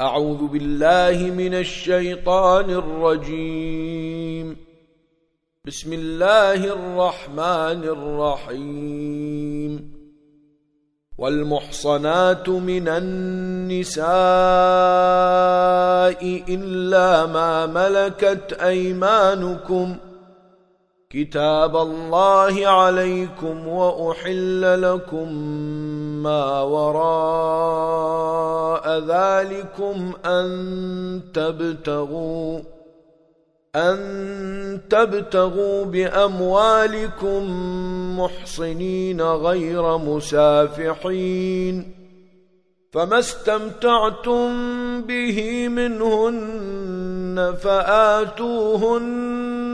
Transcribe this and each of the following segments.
أعوذ بالله من الشيطان الرجيم. بسم الله الرحمن الرحيم. والمحصنات من النساء إلا ما ملكت أيمانكم ۖ كتاب الله عليكم وأحل لكم ما وراء ذلكم أن تبتغوا أن تبتغوا بأموالكم محصنين غير مسافحين فما استمتعتم به منهن فآتوهن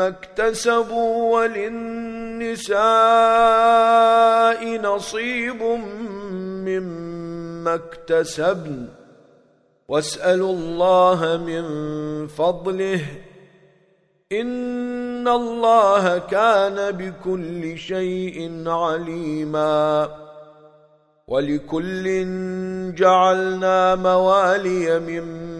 مما اكتسبوا وللنساء نصيب مما اكتسبن. واسألوا الله من فضله. إن الله كان بكل شيء عليما. ولكل جعلنا موالي مما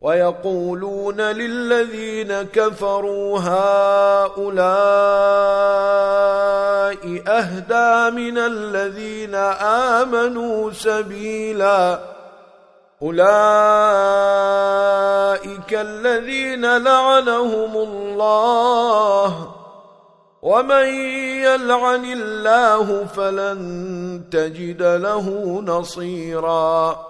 ويقولون للذين كفروا هؤلاء أهدا من الذين آمنوا سبيلا أولئك الذين لعنهم الله ومن يلعن الله فلن تجد له نصيراً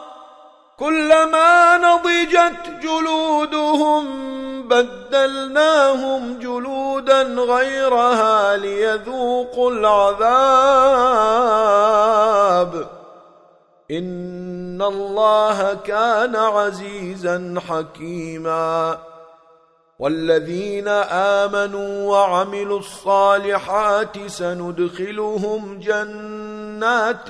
كلما نضجت جلودهم بدلناهم جلودا غيرها ليذوقوا العذاب. إن الله كان عزيزا حكيما. والذين آمنوا وعملوا الصالحات سندخلهم جنات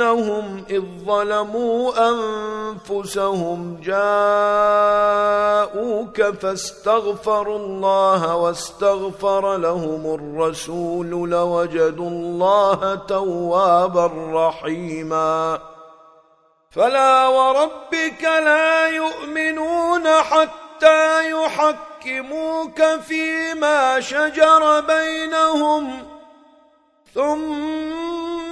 انهم اذ ظلموا انفسهم جاءوك فاستغفروا الله واستغفر لهم الرسول لوجدوا الله توابا رحيما فلا وربك لا يؤمنون حتى يحكموك فيما شجر بينهم ثم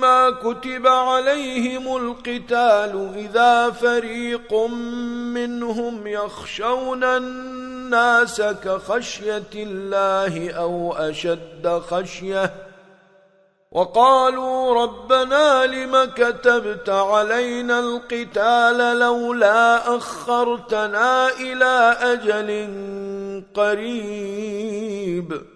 ما كتب عليهم القتال إذا فريق منهم يخشون الناس كخشية الله أو أشد خشية وقالوا ربنا لما كتبت علينا القتال لولا أخرتنا إلى أجل قريب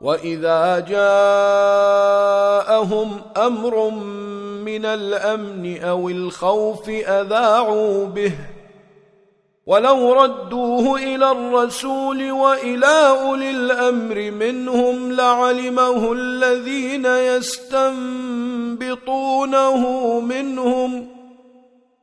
وَإِذَا جَاءَهُمْ أَمْرٌ مِنَ الْأَمْنِ أَوِ الْخَوْفِ أَذَاعُوا بِهِ وَلَوْ رَدُّوهُ إِلَى الرَّسُولِ وَإِلَى أُولِي الْأَمْرِ مِنْهُمْ لَعَلِمَهُ الَّذِينَ يَسْتَنْبِطُونَهُ مِنْهُمْ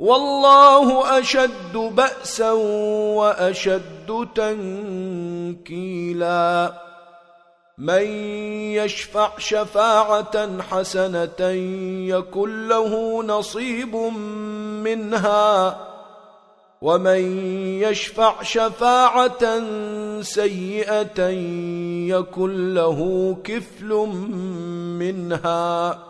والله اشد بأسا واشد تنكيلا من يشفع شفاعة حسنة يكن له نصيب منها ومن يشفع شفاعة سيئة يكن له كفل منها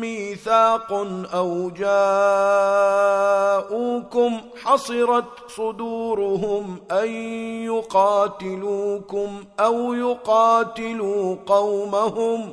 ميثاق أو جاءوكم حصرت صدورهم أن يقاتلوكم أو يقاتلوا قومهم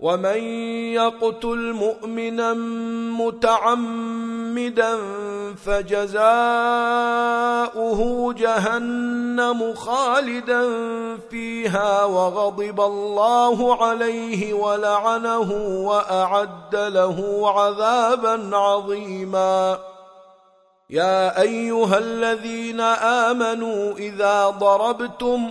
ومن يقتل مؤمنا متعمدا فجزاؤه جهنم خالدا فيها وغضب الله عليه ولعنه وأعد له عذابا عظيما يا أيها الذين آمنوا إذا ضربتم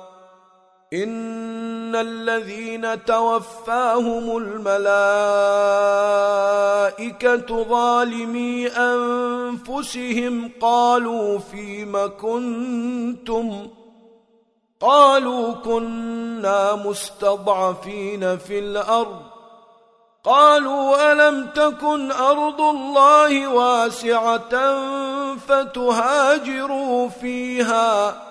ان الذين توفاهم الملائكه ظالمي انفسهم قالوا فيما كنتم قالوا كنا مستضعفين في الأرض قالوا الم تكن ارض الله واسعه فتهاجروا فيها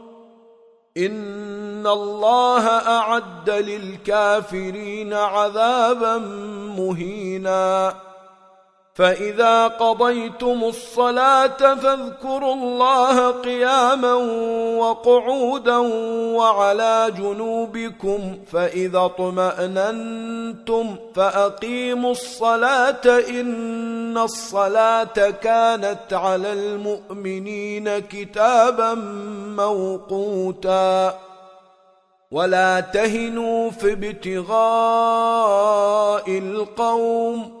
ان اللَّهَ اعد لِلْكَافِرِينَ عذابا مُهِينًا فَإِذَا قَضَيْتُمُ الصَّلَاةَ فَاذْكُرُوا اللَّهَ قِيَامًا وَقُعُودًا وَعَلَى جُنُوبِكُمْ فَإِذَا طُمَأْنَنْتُمْ فَأَقِيمُوا الصَّلَاةَ إِنَّ الصَّلَاةَ كَانَتْ عَلَى الْمُؤْمِنِينَ كِتَابًا مَوْقُوتًا وَلَا تَهِنُوا فِي ابْتِغَاءِ الْقَوْمِ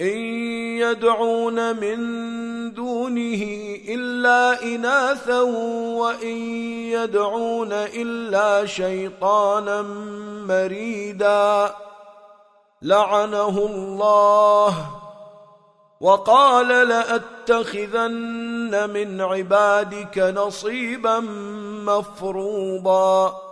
إن يدعون من دونه إلا إناثا وإن يدعون إلا شيطانا مريدا لعنه الله وقال لأتخذن من عبادك نصيبا مفروضا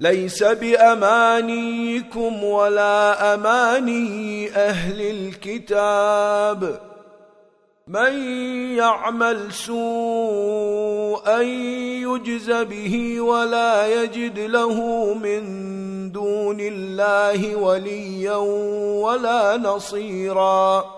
ليس بأمانيكم ولا أماني أهل الكتاب. من يعمل سوءا يجز به ولا يجد له من دون الله وليا ولا نصيراً.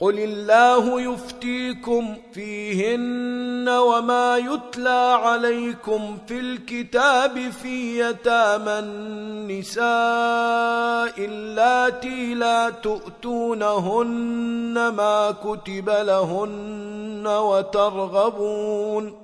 قل الله يفتيكم فيهن وما يتلى عليكم في الكتاب في يتام النساء التي لا تؤتونهن ما كتب لهن وترغبون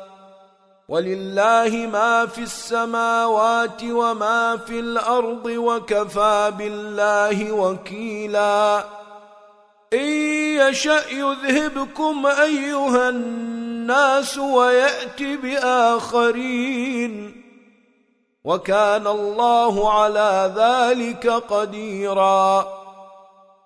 ولله ما في السماوات وما في الأرض وكفى بالله وكيلا إن يشأ يذهبكم أيها الناس وَيَأْتِ بآخرين وكان الله على ذلك قديراً